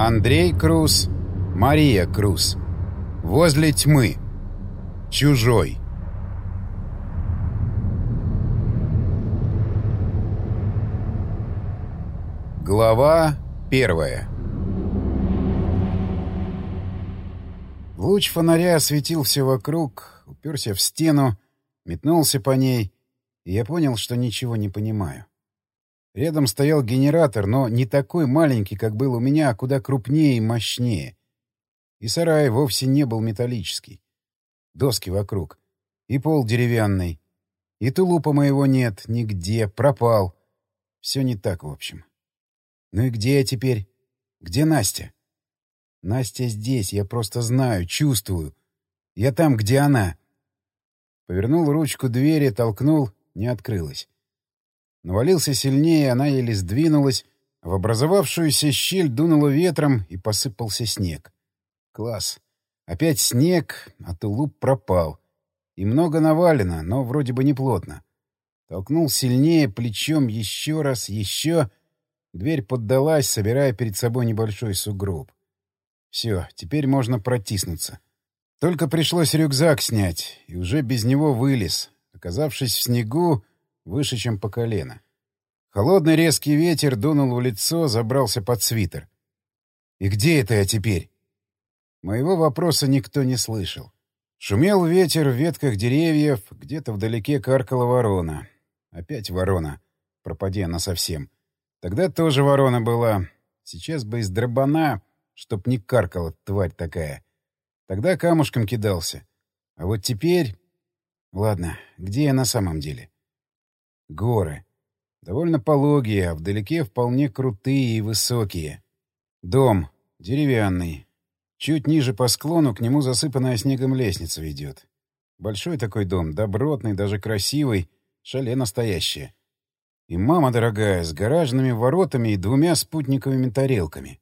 Андрей Круз, Мария Круз. Возле тьмы. Чужой. Глава первая. Луч фонаря осветил все вокруг, уперся в стену, метнулся по ней, и я понял, что ничего не понимаю. Рядом стоял генератор, но не такой маленький, как был у меня, а куда крупнее и мощнее. И сарай вовсе не был металлический. Доски вокруг. И пол деревянный. И тулупа моего нет нигде, пропал. Все не так, в общем. Ну и где я теперь? Где Настя? Настя здесь, я просто знаю, чувствую. Я там, где она. Повернул ручку двери, толкнул, не открылась. Навалился сильнее, она еле сдвинулась, в образовавшуюся щель дунуло ветром и посыпался снег. Класс. Опять снег, а тулуп пропал. И много навалено, но вроде бы не плотно. Толкнул сильнее, плечом еще раз, еще. Дверь поддалась, собирая перед собой небольшой сугроб. Все, теперь можно протиснуться. Только пришлось рюкзак снять, и уже без него вылез. Оказавшись в снегу, выше, чем по колено. Холодный резкий ветер дунул в лицо, забрался под свитер. «И где это я теперь?» Моего вопроса никто не слышал. Шумел ветер в ветках деревьев, где-то вдалеке каркала ворона. Опять ворона. Пропади она совсем. Тогда тоже ворона была. Сейчас бы из дробана, чтоб не каркала тварь такая. Тогда камушком кидался. А вот теперь... Ладно, где я на самом деле? Горы. Довольно пологие, а вдалеке вполне крутые и высокие. Дом. Деревянный. Чуть ниже по склону к нему засыпанная снегом лестница ведет. Большой такой дом, добротный, даже красивый, шале настоящее. И мама дорогая, с гаражными воротами и двумя спутниковыми тарелками.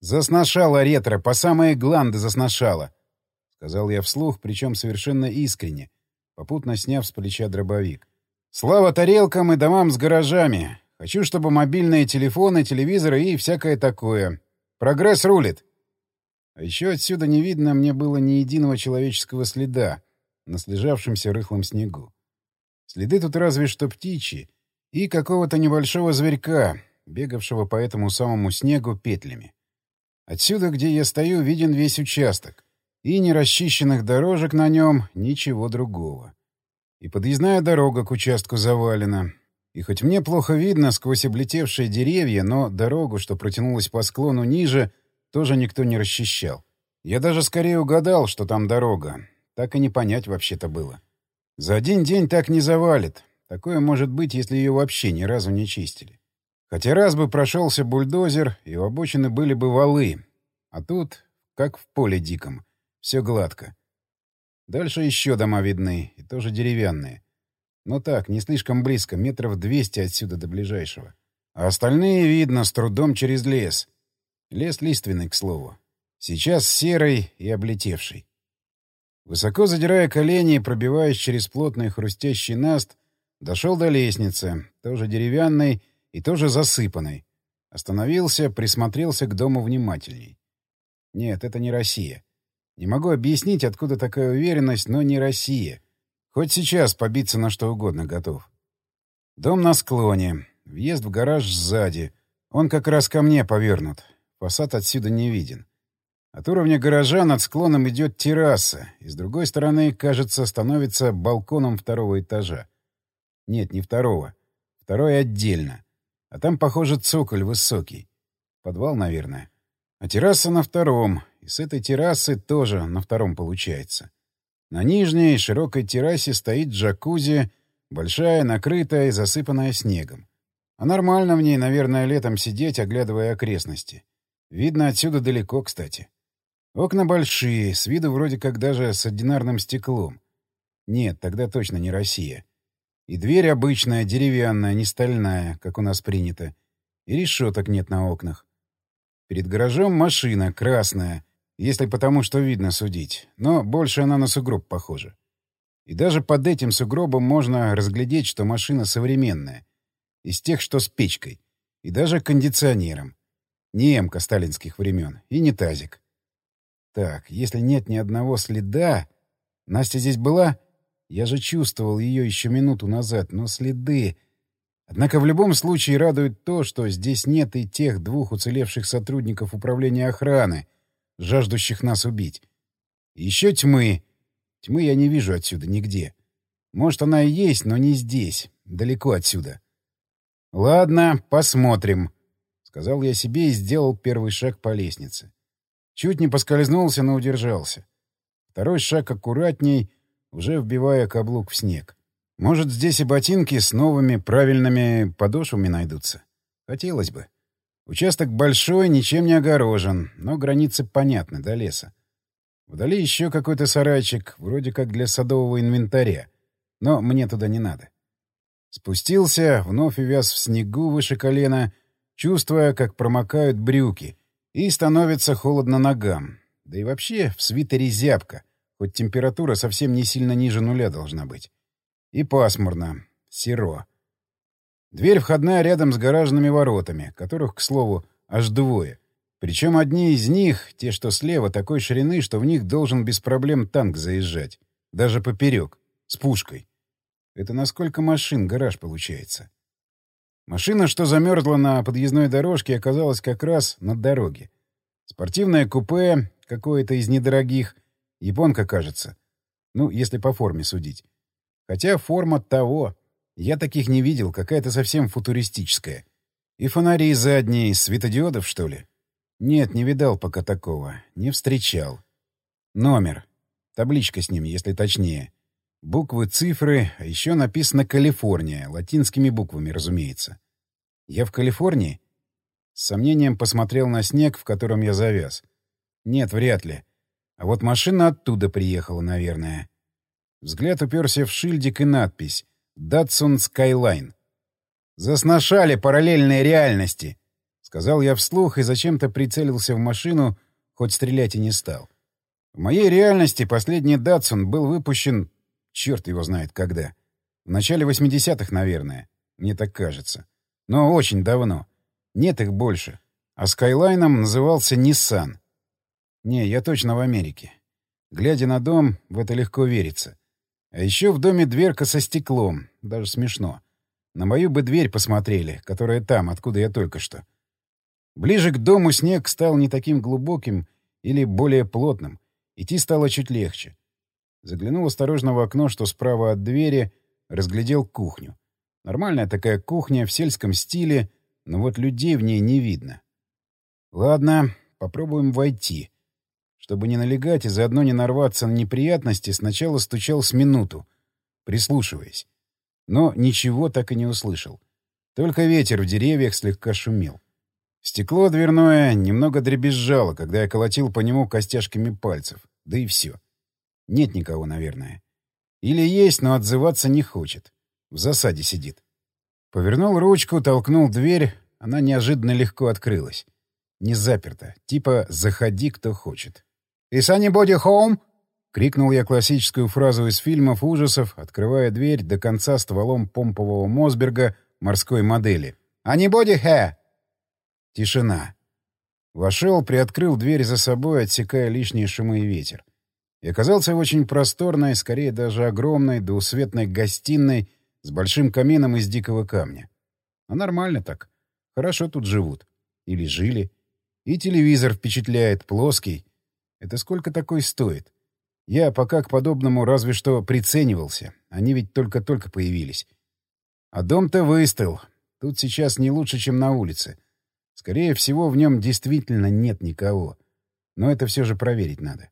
«Засношала ретро, по самые гланды засношала!» — сказал я вслух, причем совершенно искренне, попутно сняв с плеча дробовик. Слава тарелкам и домам с гаражами. Хочу, чтобы мобильные телефоны, телевизоры и всякое такое. Прогресс рулит. А еще отсюда не видно мне было ни единого человеческого следа на слежавшемся рыхлом снегу. Следы тут разве что птичьи и какого-то небольшого зверька, бегавшего по этому самому снегу петлями. Отсюда, где я стою, виден весь участок. И ни расчищенных дорожек на нем, ничего другого. И подъездная дорога к участку завалена. И хоть мне плохо видно сквозь облетевшие деревья, но дорогу, что протянулась по склону ниже, тоже никто не расчищал. Я даже скорее угадал, что там дорога. Так и не понять вообще-то было. За один день так не завалит. Такое может быть, если ее вообще ни разу не чистили. Хотя раз бы прошелся бульдозер, и у обочины были бы валы. А тут, как в поле диком, все гладко. Дальше еще дома видны, и тоже деревянные. Но так, не слишком близко, метров двести отсюда до ближайшего. А остальные видно с трудом через лес. Лес лиственный, к слову. Сейчас серый и облетевший. Высоко задирая колени и пробиваясь через плотный хрустящий наст, дошел до лестницы, тоже деревянной и тоже засыпанной. Остановился, присмотрелся к дому внимательней. Нет, это не Россия. Не могу объяснить, откуда такая уверенность, но не Россия. Хоть сейчас побиться на что угодно готов. Дом на склоне. Въезд в гараж сзади. Он как раз ко мне повернут. Фасад отсюда не виден. От уровня гаража над склоном идет терраса, и с другой стороны, кажется, становится балконом второго этажа. Нет, не второго. Второй отдельно. А там, похоже, цоколь высокий. Подвал, наверное. А терраса на втором, и с этой террасы тоже на втором получается. На нижней широкой террасе стоит джакузи, большая, накрытая и засыпанная снегом. А нормально в ней, наверное, летом сидеть, оглядывая окрестности. Видно отсюда далеко, кстати. Окна большие, с виду вроде как даже с одинарным стеклом. Нет, тогда точно не Россия. И дверь обычная, деревянная, не стальная, как у нас принято. И решеток нет на окнах. Перед гаражом машина, красная, если потому, что видно судить. Но больше она на сугроб похожа. И даже под этим сугробом можно разглядеть, что машина современная. Из тех, что с печкой. И даже кондиционером. Не эмка сталинских времен и не тазик. Так, если нет ни одного следа... Настя здесь была? Я же чувствовал ее еще минуту назад, но следы... Однако в любом случае радует то, что здесь нет и тех двух уцелевших сотрудников управления охраны, жаждущих нас убить. Еще тьмы. Тьмы я не вижу отсюда нигде. Может, она и есть, но не здесь, далеко отсюда. «Ладно, посмотрим», — сказал я себе и сделал первый шаг по лестнице. Чуть не поскользнулся, но удержался. Второй шаг аккуратней, уже вбивая каблук в снег. Может, здесь и ботинки с новыми правильными подошвами найдутся. Хотелось бы. Участок большой, ничем не огорожен, но границы понятны до леса. Вдали еще какой-то сарайчик, вроде как для садового инвентаря. Но мне туда не надо. Спустился, вновь увяз в снегу выше колена, чувствуя, как промокают брюки, и становится холодно ногам. Да и вообще в свитере зябко, хоть температура совсем не сильно ниже нуля должна быть. И пасмурно. Серо. Дверь входная рядом с гаражными воротами, которых, к слову, аж двое. Причем одни из них, те, что слева, такой ширины, что в них должен без проблем танк заезжать. Даже поперек. С пушкой. Это насколько машин гараж получается. Машина, что замерзла на подъездной дорожке, оказалась как раз на дороге. Спортивное купе, какое-то из недорогих, японка, кажется. Ну, если по форме судить. Хотя форма того. Я таких не видел, какая-то совсем футуристическая. И фонари задние, светодиодов, что ли? Нет, не видал пока такого. Не встречал. Номер. Табличка с ним, если точнее. Буквы, цифры, а еще написано «Калифорния», латинскими буквами, разумеется. Я в Калифорнии? С сомнением посмотрел на снег, в котором я завяз. Нет, вряд ли. А вот машина оттуда приехала, наверное. Взгляд уперся в шильдик и надпись «Datsun Skyline». «Засношали параллельные реальности», — сказал я вслух и зачем-то прицелился в машину, хоть стрелять и не стал. В моей реальности последний «Datsun» был выпущен Черт его знает когда. В начале 80-х, наверное. Мне так кажется. Но очень давно. Нет их больше. А Скайлайном назывался Nissan. Не, я точно в Америке. Глядя на дом, в это легко верится. А еще в доме дверка со стеклом. Даже смешно. На мою бы дверь посмотрели, которая там, откуда я только что. Ближе к дому снег стал не таким глубоким или более плотным. Идти стало чуть легче. Заглянул осторожно в окно, что справа от двери, разглядел кухню. Нормальная такая кухня в сельском стиле, но вот людей в ней не видно. Ладно, попробуем войти. Чтобы не налегать и заодно не нарваться на неприятности, сначала стучал с минуту, прислушиваясь. Но ничего так и не услышал. Только ветер в деревьях слегка шумел. Стекло дверное немного дребезжало, когда я колотил по нему костяшками пальцев. Да и все. Нет никого, наверное. Или есть, но отзываться не хочет. В засаде сидит. Повернул ручку, толкнул дверь. Она неожиданно легко открылась. Не заперта. Типа «заходи, кто хочет». «Is anybody home?» — крикнул я классическую фразу из фильмов ужасов, открывая дверь до конца стволом помпового Мосберга морской модели. «Anybody here?» Тишина. Вошел, приоткрыл дверь за собой, отсекая лишние шумы и ветер и оказался в очень просторной, скорее даже огромной, двусветной гостиной с большим камином из дикого камня. А нормально так. Хорошо тут живут. Или жили. И телевизор впечатляет, плоский. Это сколько такой стоит? Я пока к подобному разве что приценивался. Они ведь только-только появились. А дом-то выстыл. Тут сейчас не лучше, чем на улице. Скорее всего, в нем действительно нет никого. Но это все же проверить надо.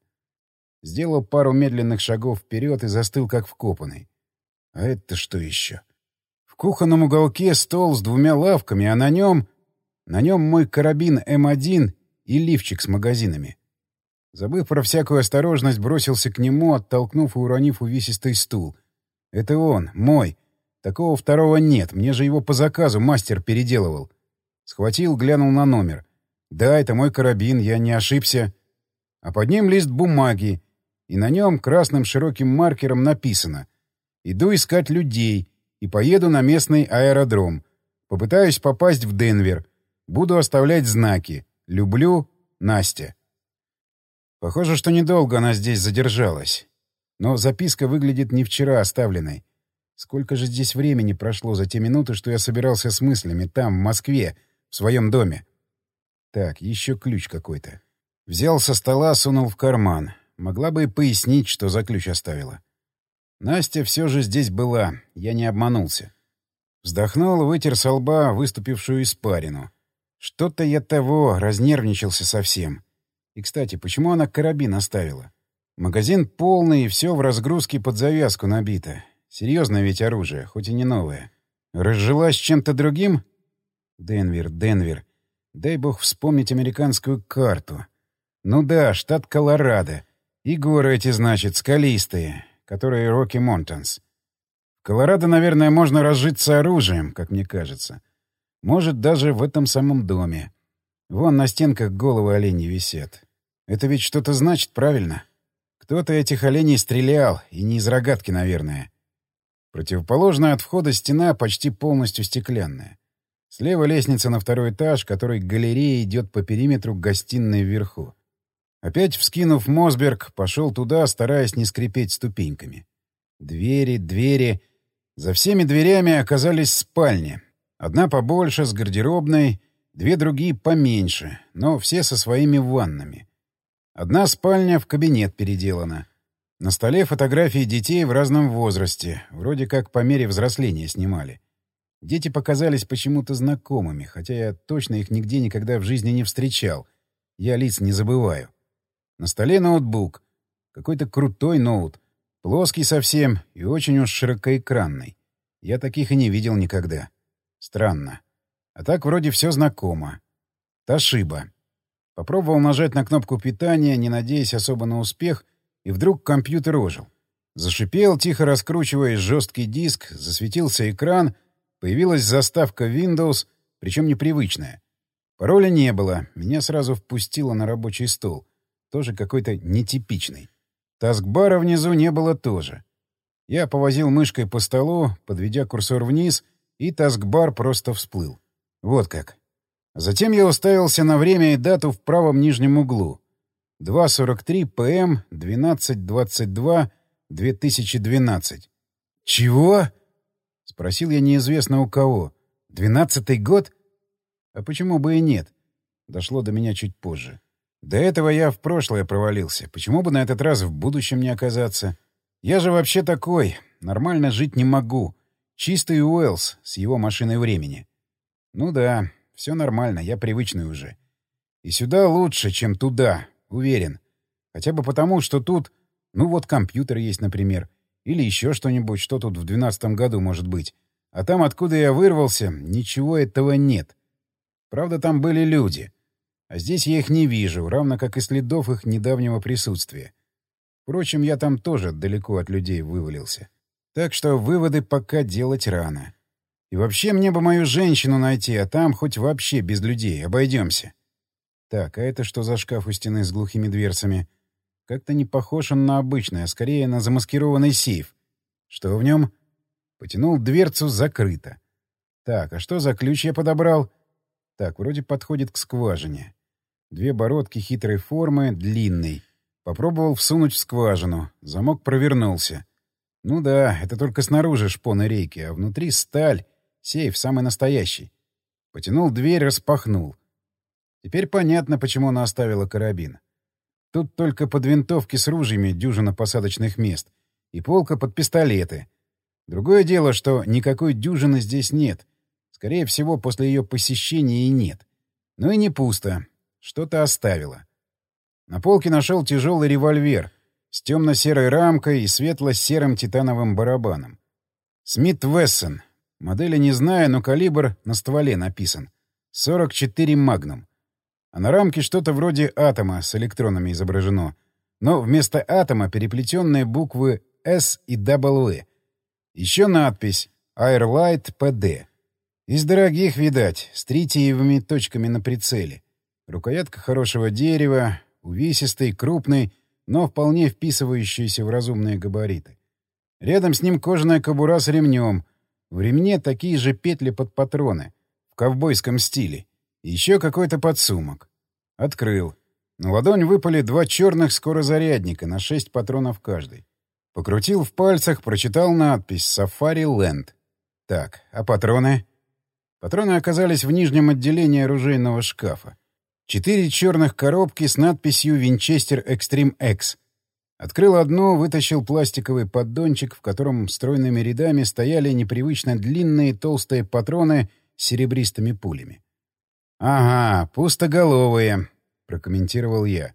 Сделал пару медленных шагов вперед и застыл, как вкопанный. А это что еще? В кухонном уголке стол с двумя лавками, а на нем... На нем мой карабин М1 и лифчик с магазинами. Забыв про всякую осторожность, бросился к нему, оттолкнув и уронив увесистый стул. Это он, мой. Такого второго нет, мне же его по заказу мастер переделывал. Схватил, глянул на номер. Да, это мой карабин, я не ошибся. А под ним лист бумаги, и на нем красным широким маркером написано «Иду искать людей и поеду на местный аэродром. Попытаюсь попасть в Денвер. Буду оставлять знаки. Люблю. Настя. Похоже, что недолго она здесь задержалась. Но записка выглядит не вчера оставленной. Сколько же здесь времени прошло за те минуты, что я собирался с мыслями там, в Москве, в своем доме? Так, еще ключ какой-то. Взял со стола, сунул в карман. Могла бы и пояснить, что за ключ оставила. Настя все же здесь была, я не обманулся. Вздохнул, вытер со лба выступившую испарину. Что-то я того, разнервничался совсем. И, кстати, почему она карабин оставила? Магазин полный, и все в разгрузке под завязку набито. Серьезное ведь оружие, хоть и не новое. Разжилась чем-то другим? Денвер, Денвер. Дай бог вспомнить американскую карту. Ну да, штат Колорадо. И горы эти, значит, скалистые, которые Рокки Монтанс. В Колорадо, наверное, можно разжиться оружием, как мне кажется. Может, даже в этом самом доме. Вон на стенках головы оленей висят. Это ведь что-то значит, правильно? Кто-то этих оленей стрелял, и не из рогатки, наверное. Противоположная от входа стена почти полностью стеклянная. Слева лестница на второй этаж, который галерея идет по периметру гостиной вверху. Опять вскинув Мосберг, пошел туда, стараясь не скрипеть ступеньками. Двери, двери. За всеми дверями оказались спальни. Одна побольше, с гардеробной, две другие поменьше, но все со своими ваннами. Одна спальня в кабинет переделана. На столе фотографии детей в разном возрасте, вроде как по мере взросления снимали. Дети показались почему-то знакомыми, хотя я точно их нигде никогда в жизни не встречал. Я лиц не забываю. На столе ноутбук. Какой-то крутой ноут. Плоский совсем и очень уж широкоэкранный. Я таких и не видел никогда. Странно. А так вроде все знакомо. Ташиба. Попробовал нажать на кнопку питания, не надеясь особо на успех, и вдруг компьютер ожил. Зашипел, тихо раскручиваясь жесткий диск, засветился экран, появилась заставка Windows, причем непривычная. Пароля не было, меня сразу впустило на рабочий стол. Тоже какой-то нетипичный. Таскбара внизу не было тоже. Я повозил мышкой по столу, подведя курсор вниз, и таскбар просто всплыл. Вот как. Затем я уставился на время и дату в правом нижнем углу. 2.43 ПМ 12.22 2012. «Чего?» — спросил я неизвестно у кого. «Двенадцатый год?» А почему бы и нет? Дошло до меня чуть позже. До этого я в прошлое провалился. Почему бы на этот раз в будущем не оказаться? Я же вообще такой. Нормально жить не могу. Чистый Уэллс с его машиной времени. Ну да, все нормально, я привычный уже. И сюда лучше, чем туда, уверен. Хотя бы потому, что тут... Ну вот компьютер есть, например. Или еще что-нибудь, что тут в двенадцатом году может быть. А там, откуда я вырвался, ничего этого нет. Правда, там были люди. А здесь я их не вижу, равно как и следов их недавнего присутствия. Впрочем, я там тоже далеко от людей вывалился. Так что выводы пока делать рано. И вообще мне бы мою женщину найти, а там хоть вообще без людей. Обойдемся. Так, а это что за шкаф у стены с глухими дверцами? Как-то не похож он на обычный, а скорее на замаскированный сейф. Что в нем? Потянул дверцу, закрыто. Так, а что за ключ я подобрал? Так, вроде подходит к скважине. Две бородки хитрой формы, длинный. Попробовал всунуть в скважину. Замок провернулся. Ну да, это только снаружи шпоны рейки, а внутри сталь Сейф самый настоящий. Потянул дверь, распахнул. Теперь понятно, почему она оставила карабин. Тут только под винтовки с ружьями дюжина посадочных мест и полка под пистолеты. Другое дело, что никакой дюжины здесь нет. Скорее всего, после ее посещения и нет. Но и не пусто. Что-то оставила. На полке нашел тяжелый револьвер с темно-серой рамкой и светло-серым титановым барабаном. Смит Вессон, Модели не знаю, но калибр на стволе написан. 44 «Магнум». А на рамке что-то вроде атома с электронами изображено. Но вместо атома переплетенные буквы «С» и «W». Еще надпись «Airlight PD». Из дорогих, видать, с тритиевыми точками на прицеле. Рукоятка хорошего дерева, увесистый, крупный, но вполне вписывающийся в разумные габариты. Рядом с ним кожаная кобура с ремнем, в ремне такие же петли под патроны, в ковбойском стиле. Еще какой-то подсумок. Открыл. На ладонь выпали два черных скорозарядника на шесть патронов каждый. Покрутил в пальцах, прочитал надпись «Сафари Ленд». Так, а патроны? Патроны оказались в нижнем отделении оружейного шкафа. Четыре черных коробки с надписью «Винчестер Экстрим X». Открыл одну, вытащил пластиковый поддончик, в котором стройными рядами стояли непривычно длинные толстые патроны с серебристыми пулями. «Ага, пустоголовые», — прокомментировал я.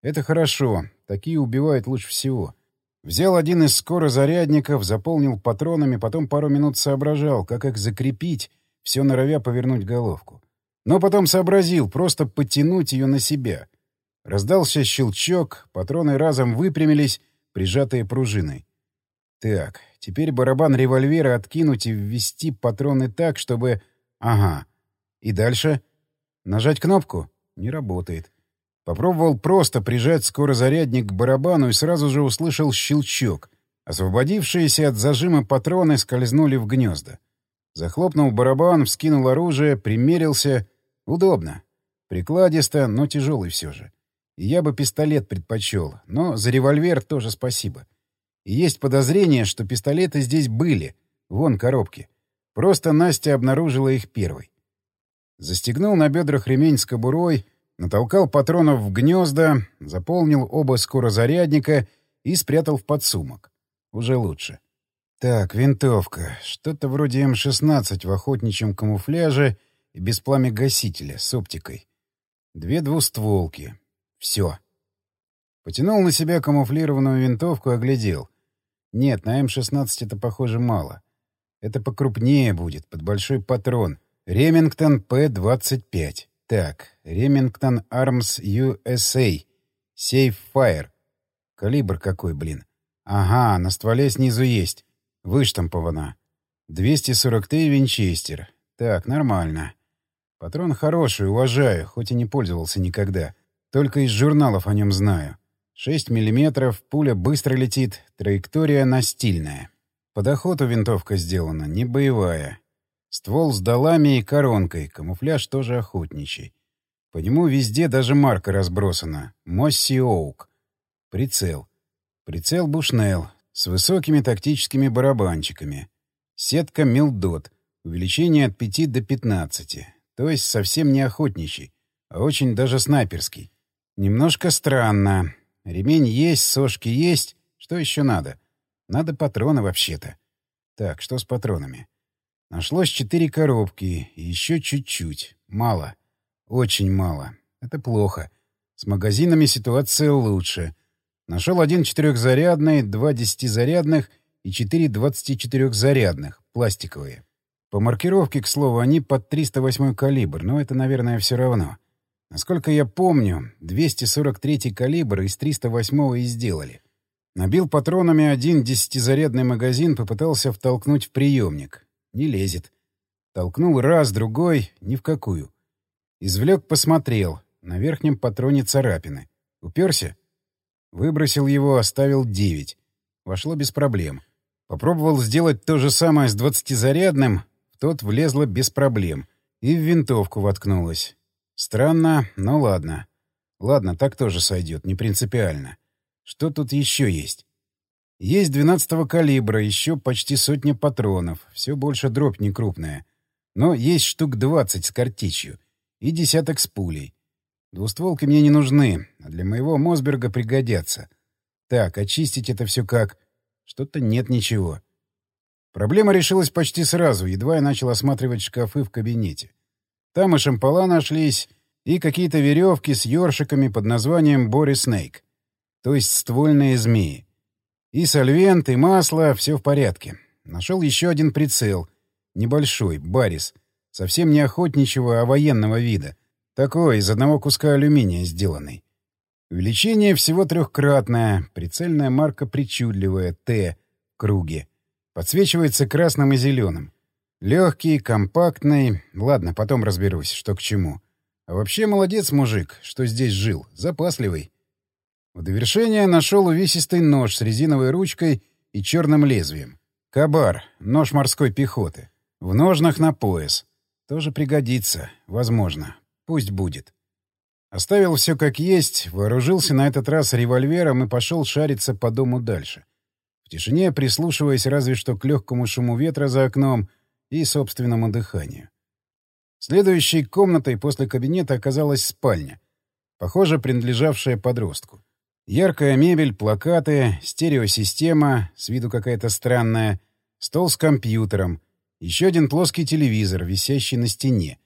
«Это хорошо. Такие убивают лучше всего». Взял один из скорозарядников, заполнил патронами, потом пару минут соображал, как их закрепить, все норовя повернуть головку. Но потом сообразил просто подтянуть ее на себя. Раздался щелчок, патроны разом выпрямились, прижатые пружиной. Так, теперь барабан револьвера откинуть и ввести патроны так, чтобы... Ага. И дальше? Нажать кнопку? Не работает. Попробовал просто прижать скорозарядник к барабану и сразу же услышал щелчок. Освободившиеся от зажима патроны скользнули в гнезда. Захлопнул барабан, вскинул оружие, примерился. Удобно. Прикладисто, но тяжелый все же. И я бы пистолет предпочел, но за револьвер тоже спасибо. И есть подозрение, что пистолеты здесь были. Вон коробки. Просто Настя обнаружила их первой. Застегнул на бедрах ремень с кобурой, натолкал патронов в гнезда, заполнил оба скорозарядника и спрятал в подсумок. Уже лучше. Так, винтовка. Что-то вроде М-16 в охотничьем камуфляже и без пламя-гасителя с оптикой. Две двустволки. Все. Потянул на себя камуфлированную винтовку и оглядел. Нет, на М-16 это, похоже, мало. Это покрупнее будет, под большой патрон. Ремингтон П-25. Так, Ремингтон Армс USA. Сейф Файр. Калибр какой, блин. Ага, на стволе снизу есть. Выштампована. 243 Винчестер. Так, нормально. Патрон хороший, уважаю, хоть и не пользовался никогда. Только из журналов о нем знаю. 6 миллиметров, пуля быстро летит, траектория настильная. Под охоту винтовка сделана, не боевая. Ствол с долами и коронкой, камуфляж тоже охотничий. По нему везде даже марка разбросана. Мосси Оук. Прицел. Прицел Бушнелл с высокими тактическими барабанчиками. Сетка Милдот. Увеличение от 5 до 15. То есть совсем не охотничий, а очень даже снайперский. Немножко странно. Ремень есть, сошки есть. Что еще надо? Надо патроны вообще-то. Так, что с патронами? Нашлось четыре коробки, и еще чуть-чуть. Мало. Очень мало. Это плохо. С магазинами ситуация лучше. Нашел один четырехзарядный, два десятизарядных и четыре двадцатичетырехзарядных, пластиковые. По маркировке, к слову, они под 308 калибр, но это, наверное, все равно. Насколько я помню, 243 калибр из 308 и сделали. Набил патронами один десятизарядный магазин, попытался втолкнуть в приемник. Не лезет. Толкнул раз, другой — ни в какую. Извлек, посмотрел. На верхнем патроне царапины. Уперся? Выбросил его, оставил девять. Вошло без проблем. Попробовал сделать то же самое с двадцатизарядным, в тот влезло без проблем. И в винтовку воткнулась. Странно, но ладно. Ладно, так тоже сойдет, не принципиально. Что тут еще есть? Есть двенадцатого калибра, еще почти сотня патронов, все больше дробь не крупная. Но есть штук двадцать с картечью и десяток с пулей. Двустволки мне не нужны, а для моего Мосберга пригодятся. Так, очистить это все как? Что-то нет ничего. Проблема решилась почти сразу, едва я начал осматривать шкафы в кабинете. Там и шампала нашлись, и какие-то веревки с ёршиками под названием «Бори Снейк», то есть ствольные змеи. И сольвент, и масло — все в порядке. Нашел еще один прицел. Небольшой, Барис. Совсем не охотничьего, а военного вида. Такой, из одного куска алюминия сделанный. Увеличение всего трехкратное, прицельная марка причудливая, Т, круги. Подсвечивается красным и зеленым. Легкий, компактный. Ладно, потом разберусь, что к чему. А вообще молодец мужик, что здесь жил. Запасливый. В довершение нашел увесистый нож с резиновой ручкой и черным лезвием. Кабар, нож морской пехоты. В ножнах на пояс. Тоже пригодится, возможно. Пусть будет. Оставил все как есть, вооружился на этот раз револьвером и пошел шариться по дому дальше. В тишине прислушиваясь разве что к легкому шуму ветра за окном и собственному дыханию. Следующей комнатой после кабинета оказалась спальня, похоже, принадлежавшая подростку. Яркая мебель, плакаты, стереосистема, с виду какая-то странная, стол с компьютером, еще один плоский телевизор, висящий на стене.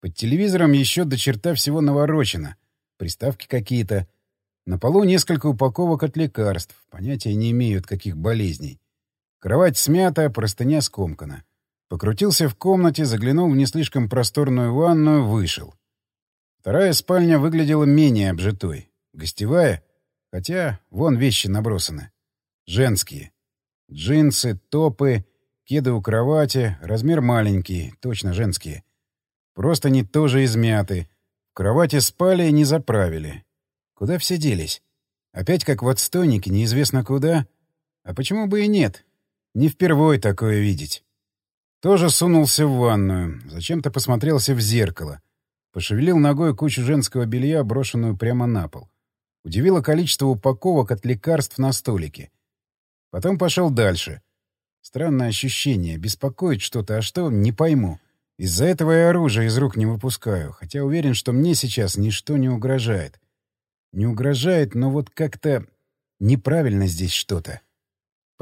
Под телевизором еще до черта всего наворочено. Приставки какие-то. На полу несколько упаковок от лекарств. Понятия не имею, от каких болезней. Кровать смята, простыня скомкана. Покрутился в комнате, заглянул в не слишком просторную ванную, вышел. Вторая спальня выглядела менее обжитой. Гостевая, хотя вон вещи набросаны. Женские. Джинсы, топы, кеды у кровати, размер маленький, точно женские. Просто не тоже измяты. В кровати спали и не заправили. Куда все делись? Опять как в отстойнике, неизвестно куда? А почему бы и нет? Не впервой такое видеть. Тоже сунулся в ванную, зачем-то посмотрелся в зеркало. Пошевелил ногой кучу женского белья, брошенную прямо на пол. Удивило количество упаковок от лекарств на столике. Потом пошел дальше. Странное ощущение, беспокоит что-то, а что — не пойму. Из-за этого и оружие из рук не выпускаю, хотя уверен, что мне сейчас ничто не угрожает. Не угрожает, но вот как-то неправильно здесь что-то.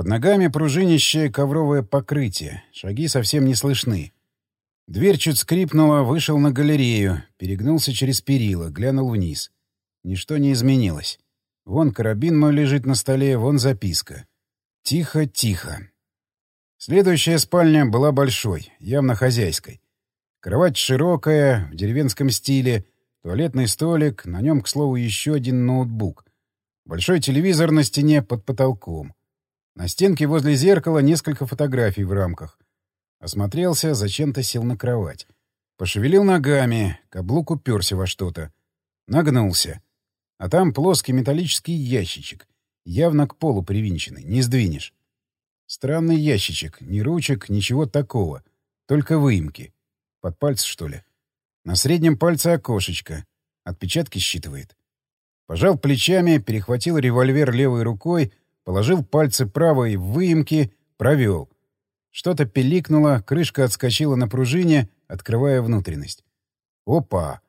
Под ногами пружинищее ковровое покрытие. Шаги совсем не слышны. Дверь чуть скрипнула, вышел на галерею, перегнулся через перила, глянул вниз. Ничто не изменилось. Вон карабин мой лежит на столе, вон записка. Тихо, тихо. Следующая спальня была большой, явно хозяйской. Кровать широкая, в деревенском стиле, туалетный столик, на нем, к слову, еще один ноутбук. Большой телевизор на стене под потолком. На стенке возле зеркала несколько фотографий в рамках. Осмотрелся, зачем-то сел на кровать. Пошевелил ногами, каблук уперся во что-то. Нагнулся. А там плоский металлический ящичек, явно к полу привинченный, не сдвинешь. Странный ящичек, ни ручек, ничего такого, только выемки. Под пальцы, что ли? На среднем пальце окошечко. Отпечатки считывает. Пожал плечами, перехватил револьвер левой рукой Положил пальцы правой в выемки, провел. Что-то пиликнуло, крышка отскочила на пружине, открывая внутренность. Опа!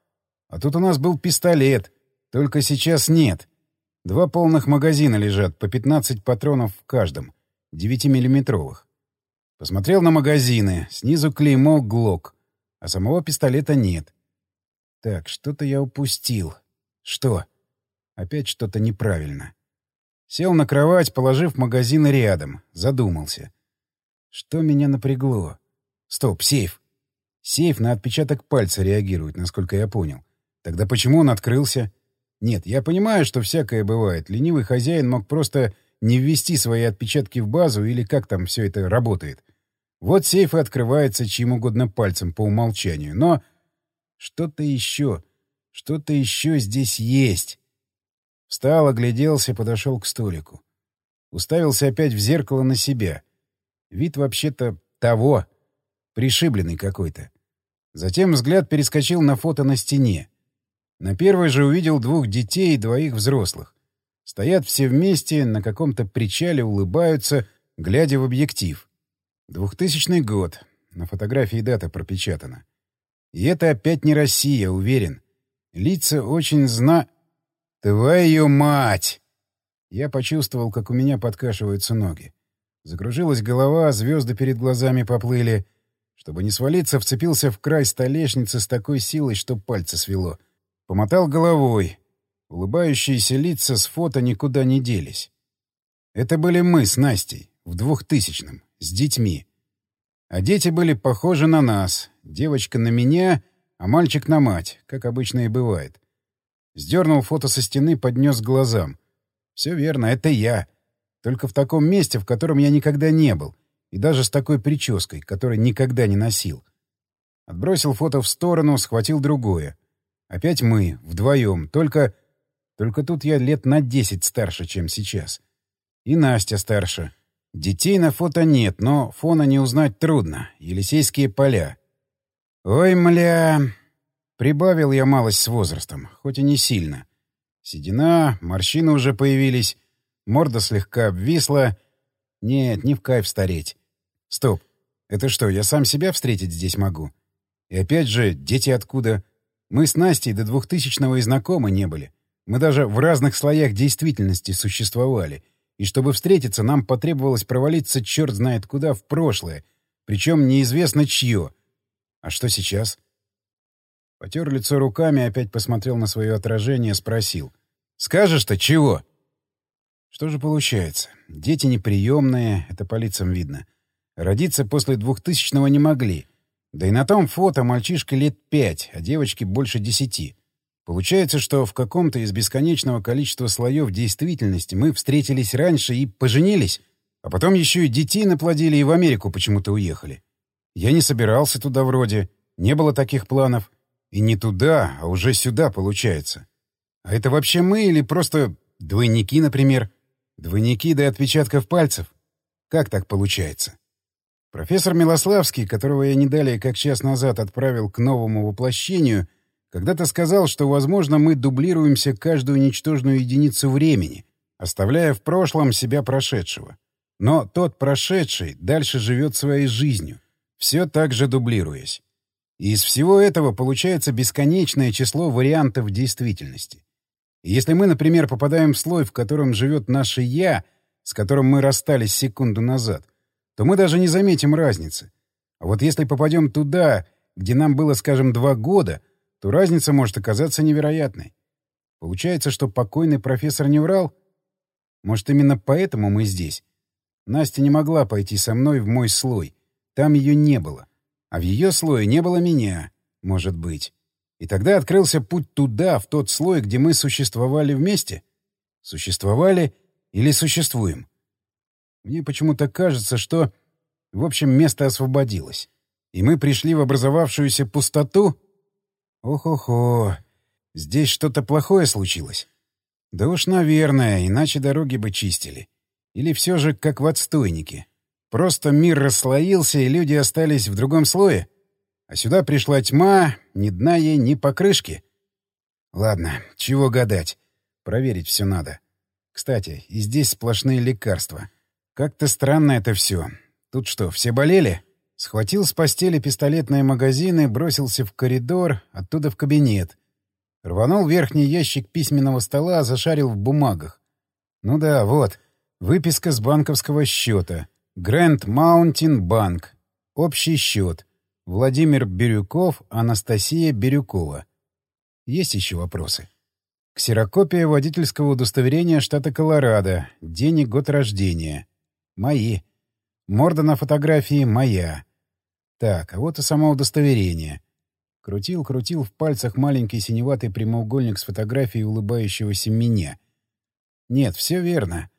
А тут у нас был пистолет. Только сейчас нет. Два полных магазина лежат, по 15 патронов в каждом. 9-миллиметровых. Посмотрел на магазины. Снизу клеймо «Глок». А самого пистолета нет. Так, что-то я упустил. Что? Опять что-то неправильно. Сел на кровать, положив магазины рядом. Задумался. Что меня напрягло? Стоп, сейф. Сейф на отпечаток пальца реагирует, насколько я понял. Тогда почему он открылся? Нет, я понимаю, что всякое бывает. Ленивый хозяин мог просто не ввести свои отпечатки в базу или как там все это работает. Вот сейф и открывается чьим угодно пальцем по умолчанию. Но что-то еще, что-то еще здесь есть. Встал, огляделся, подошел к столику. Уставился опять в зеркало на себя. Вид вообще-то того. Пришибленный какой-то. Затем взгляд перескочил на фото на стене. На первой же увидел двух детей и двоих взрослых. Стоят все вместе, на каком-то причале улыбаются, глядя в объектив. Двухтысячный год. На фотографии дата пропечатана. И это опять не Россия, уверен. Лица очень зна... «Твою мать!» Я почувствовал, как у меня подкашиваются ноги. Закружилась голова, звезды перед глазами поплыли. Чтобы не свалиться, вцепился в край столешницы с такой силой, что пальцы свело. Помотал головой. Улыбающиеся лица с фото никуда не делись. Это были мы с Настей, в двухтысячном, с детьми. А дети были похожи на нас. Девочка на меня, а мальчик на мать, как обычно и бывает. Сдернул фото со стены, поднес к глазам. Все верно, это я. Только в таком месте, в котором я никогда не был. И даже с такой прической, которой никогда не носил. Отбросил фото в сторону, схватил другое. Опять мы, вдвоем. Только... Только тут я лет на десять старше, чем сейчас. И Настя старше. Детей на фото нет, но фона не узнать трудно. Елисейские поля. Ой, мля... Прибавил я малость с возрастом, хоть и не сильно. Седина, морщины уже появились, морда слегка обвисла. Нет, не в кайф стареть. Стоп. Это что, я сам себя встретить здесь могу? И опять же, дети откуда? Мы с Настей до двухтысячного и знакомы не были. Мы даже в разных слоях действительности существовали. И чтобы встретиться, нам потребовалось провалиться черт знает куда в прошлое. Причем неизвестно чье. А что сейчас? Потер лицо руками, опять посмотрел на свое отражение, спросил. «Скажешь-то чего?» Что же получается? Дети неприемные, это по лицам видно. Родиться после двухтысячного не могли. Да и на том фото мальчишка лет пять, а девочке больше десяти. Получается, что в каком-то из бесконечного количества слоев действительности мы встретились раньше и поженились, а потом еще и детей наплодили и в Америку почему-то уехали. Я не собирался туда вроде, не было таких планов. И не туда, а уже сюда получается. А это вообще мы или просто двойники, например? Двойники до отпечатков пальцев? Как так получается? Профессор Милославский, которого я не далее как час назад отправил к новому воплощению, когда-то сказал, что, возможно, мы дублируемся каждую ничтожную единицу времени, оставляя в прошлом себя прошедшего. Но тот прошедший дальше живет своей жизнью, все так же дублируясь. И из всего этого получается бесконечное число вариантов действительности. Если мы, например, попадаем в слой, в котором живет наше «я», с которым мы расстались секунду назад, то мы даже не заметим разницы. А вот если попадем туда, где нам было, скажем, два года, то разница может оказаться невероятной. Получается, что покойный профессор не врал? Может, именно поэтому мы здесь? Настя не могла пойти со мной в мой слой. Там ее не было. А в ее слое не было меня, может быть. И тогда открылся путь туда, в тот слой, где мы существовали вместе? Существовали или существуем? Мне почему-то кажется, что... В общем, место освободилось. И мы пришли в образовавшуюся пустоту? Ох-охо, здесь что-то плохое случилось? Да уж, наверное, иначе дороги бы чистили. Или все же как в отстойнике. Просто мир расслоился, и люди остались в другом слое? А сюда пришла тьма, ни дна ей, ни покрышки. Ладно, чего гадать. Проверить все надо. Кстати, и здесь сплошные лекарства. Как-то странно это все. Тут что, все болели? Схватил с постели пистолетные магазины, бросился в коридор, оттуда в кабинет. Рванул верхний ящик письменного стола, зашарил в бумагах. Ну да, вот. Выписка с банковского счета. Грэнд Маунтин Банк. Общий счет. Владимир Бирюков, Анастасия Бирюкова. Есть еще вопросы? Ксерокопия водительского удостоверения штата Колорадо. День и год рождения. Мои. Морда на фотографии моя. Так, а вот и само удостоверение. Крутил, крутил в пальцах маленький синеватый прямоугольник с фотографией улыбающегося меня. Нет, все верно.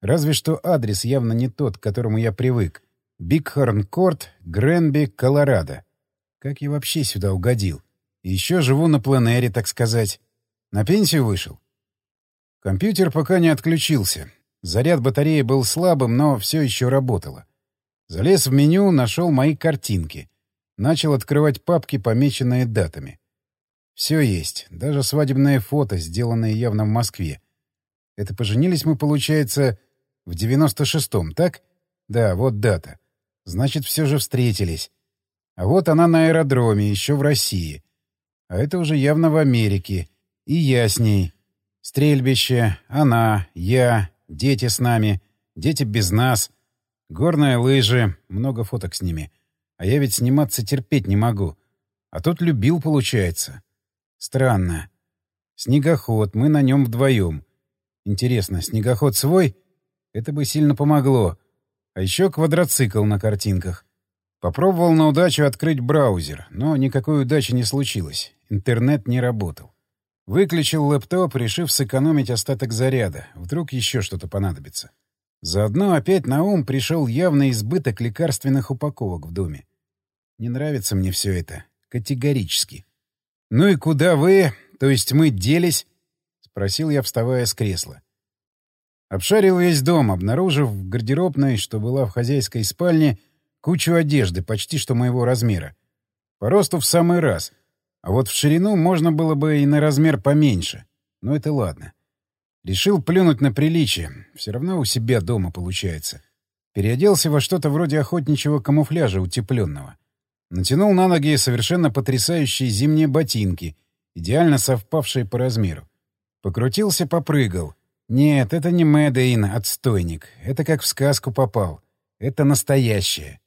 Разве что адрес явно не тот, к которому я привык. Бигхорн-Корт, Гренби, Колорадо. Как я вообще сюда угодил? еще живу на пленэре, так сказать. На пенсию вышел? Компьютер пока не отключился. Заряд батареи был слабым, но все еще работало. Залез в меню, нашел мои картинки. Начал открывать папки, помеченные датами. Все есть, даже свадебное фото, сделанное явно в Москве. Это поженились мы, получается, в 96-м, так? Да, вот дата. Значит, все же встретились. А вот она на аэродроме, еще в России. А это уже явно в Америке. И я с ней. Стрельбище, она, я, Дети с нами, дети без нас. Горные лыжи, много фоток с ними. А я ведь сниматься терпеть не могу. А тут любил, получается. Странно. Снегоход, мы на нем вдвоем. Интересно, снегоход свой? Это бы сильно помогло. А еще квадроцикл на картинках. Попробовал на удачу открыть браузер, но никакой удачи не случилось. Интернет не работал. Выключил лэптоп, решив сэкономить остаток заряда. Вдруг еще что-то понадобится. Заодно опять на ум пришел явный избыток лекарственных упаковок в доме. Не нравится мне все это. Категорически. «Ну и куда вы, то есть мы делись?» — спросил я, вставая с кресла. Обшарил весь дом, обнаружив в гардеробной, что была в хозяйской спальне, кучу одежды, почти что моего размера. По росту в самый раз — А вот в ширину можно было бы и на размер поменьше. Но это ладно. Решил плюнуть на приличие. Все равно у себя дома получается. Переоделся во что-то вроде охотничьего камуфляжа утепленного. Натянул на ноги совершенно потрясающие зимние ботинки, идеально совпавшие по размеру. Покрутился, попрыгал. Нет, это не Мэдеин, отстойник. Это как в сказку попал. Это настоящее.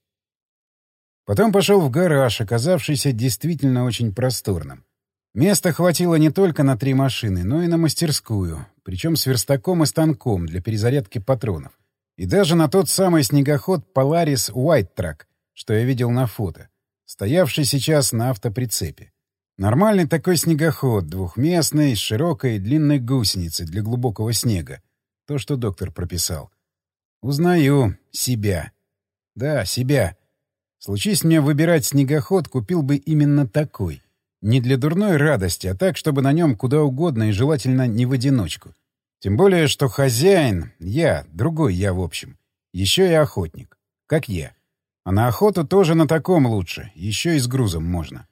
Потом пошел в гараж, оказавшийся действительно очень просторным. Места хватило не только на три машины, но и на мастерскую, причем с верстаком и станком для перезарядки патронов. И даже на тот самый снегоход Polaris White Track, что я видел на фото, стоявший сейчас на автоприцепе. Нормальный такой снегоход, двухместный, с широкой и длинной гусеницей для глубокого снега. То, что доктор прописал. Узнаю себя. Да, себя. Случись мне выбирать снегоход, купил бы именно такой. Не для дурной радости, а так, чтобы на нем куда угодно и желательно не в одиночку. Тем более, что хозяин, я, другой я в общем, еще и охотник, как я. А на охоту тоже на таком лучше, еще и с грузом можно.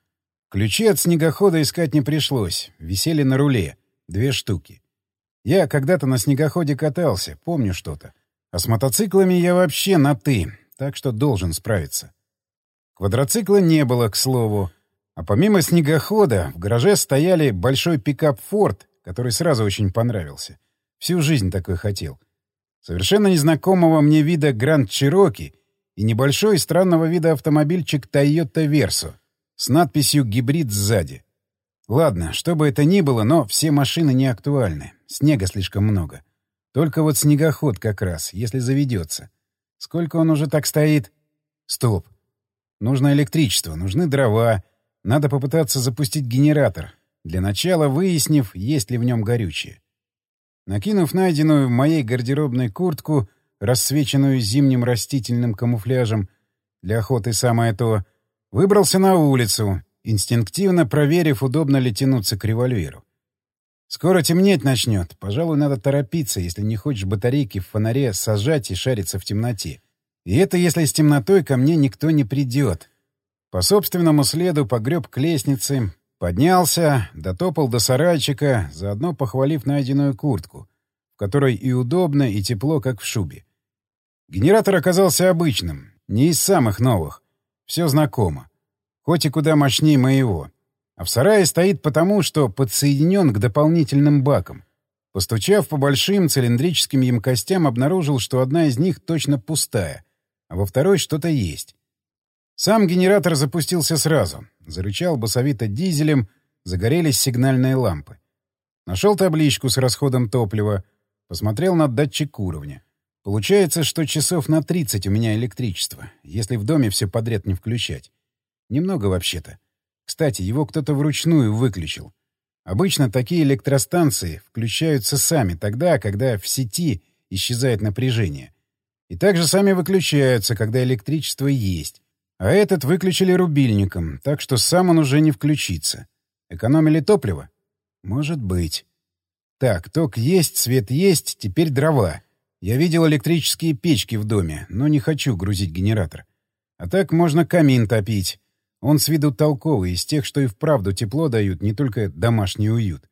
Ключи от снегохода искать не пришлось, висели на руле, две штуки. Я когда-то на снегоходе катался, помню что-то. А с мотоциклами я вообще на «ты», так что должен справиться. Квадроцикла не было, к слову. А помимо снегохода в гараже стояли большой пикап «Форд», который сразу очень понравился — Всю жизнь такой хотел. Совершенно незнакомого мне вида Гранд Чироки и небольшой странного вида автомобильчик Toyota Verso с надписью «Гибрид» сзади. Ладно, что бы это ни было, но все машины не актуальны. Снега слишком много. Только вот снегоход как раз, если заведется. Сколько он уже так стоит? Стоп. Нужно электричество, нужны дрова. Надо попытаться запустить генератор. Для начала выяснив, есть ли в нем горючее. Накинув найденную в моей гардеробной куртку, рассвеченную зимним растительным камуфляжем, для охоты самое то, выбрался на улицу, инстинктивно проверив, удобно ли тянуться к револьверу. Скоро темнеть начнет. Пожалуй, надо торопиться, если не хочешь батарейки в фонаре сажать и шариться в темноте. И это если с темнотой ко мне никто не придет. По собственному следу погреб к лестнице, Поднялся, дотопал до сарайчика, заодно похвалив найденную куртку, в которой и удобно, и тепло, как в шубе. Генератор оказался обычным, не из самых новых. Все знакомо. Хоть и куда мощнее моего. А в сарае стоит потому, что подсоединен к дополнительным бакам. Постучав по большим цилиндрическим емкостям, обнаружил, что одна из них точно пустая, а во второй что-то есть. Сам генератор запустился сразу. Зарычал басовито дизелем, загорелись сигнальные лампы. Нашел табличку с расходом топлива, посмотрел на датчик уровня. Получается, что часов на 30 у меня электричество, если в доме все подряд не включать. Немного вообще-то. Кстати, его кто-то вручную выключил. Обычно такие электростанции включаются сами тогда, когда в сети исчезает напряжение. И также сами выключаются, когда электричество есть. А этот выключили рубильником, так что сам он уже не включится. Экономили топливо? Может быть. Так, ток есть, свет есть, теперь дрова. Я видел электрические печки в доме, но не хочу грузить генератор. А так можно камин топить. Он с виду толковый, из тех, что и вправду тепло дают, не только домашний уют.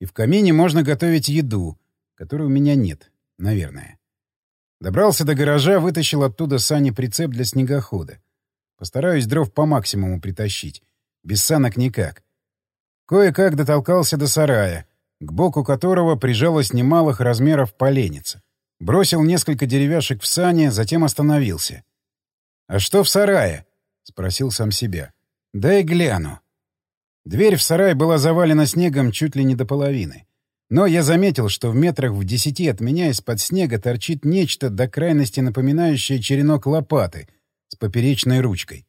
И в камине можно готовить еду, которой у меня нет, наверное. Добрался до гаража, вытащил оттуда сани прицеп для снегохода. Постараюсь дров по максимуму притащить. Без санок никак. Кое-как дотолкался до сарая, к боку которого прижалась немалых размеров поленница. Бросил несколько деревяшек в сани, затем остановился. «А что в сарае?» — спросил сам себя. «Дай гляну». Дверь в сарай была завалена снегом чуть ли не до половины. Но я заметил, что в метрах в десяти от меня из-под снега торчит нечто до крайности напоминающее черенок лопаты — с поперечной ручкой.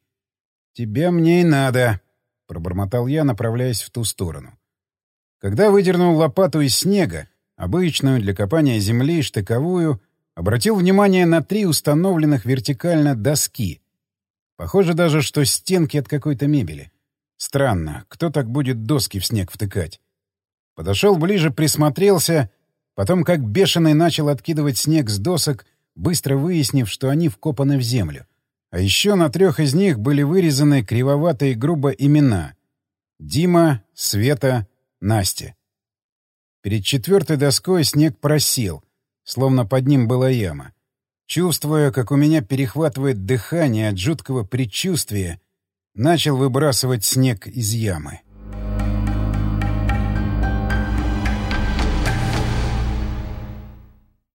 «Тебя мне и надо», — пробормотал я, направляясь в ту сторону. Когда выдернул лопату из снега, обычную для копания земли, штыковую, обратил внимание на три установленных вертикально доски. Похоже даже, что стенки от какой-то мебели. Странно, кто так будет доски в снег втыкать? Подошел ближе, присмотрелся, потом как бешеный начал откидывать снег с досок, быстро выяснив, что они вкопаны в землю. А еще на трех из них были вырезаны кривоватые грубо имена. Дима, Света, Настя. Перед четвертой доской снег просел, словно под ним была яма. Чувствуя, как у меня перехватывает дыхание от жуткого предчувствия, начал выбрасывать снег из ямы.